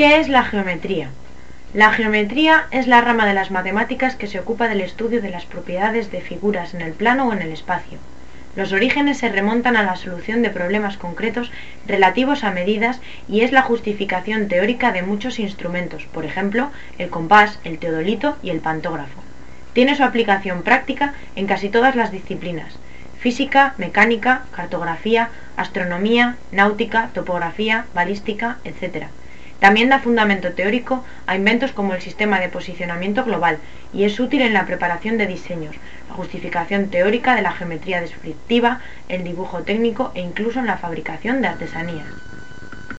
¿Qué es la geometría? La geometría es la rama de las matemáticas que se ocupa del estudio de las propiedades de figuras en el plano o en el espacio. Los orígenes se remontan a la solución de problemas concretos relativos a medidas y es la justificación teórica de muchos instrumentos, por ejemplo, el compás, el teodolito y el pantógrafo. Tiene su aplicación práctica en casi todas las disciplinas, física, mecánica, cartografía, astronomía, náutica, topografía, balística, etc. También da fundamento teórico a inventos como el sistema de posicionamiento global y es útil en la preparación de diseños, la justificación teórica de la geometría descriptiva, el dibujo técnico e incluso en la fabricación de artesanías.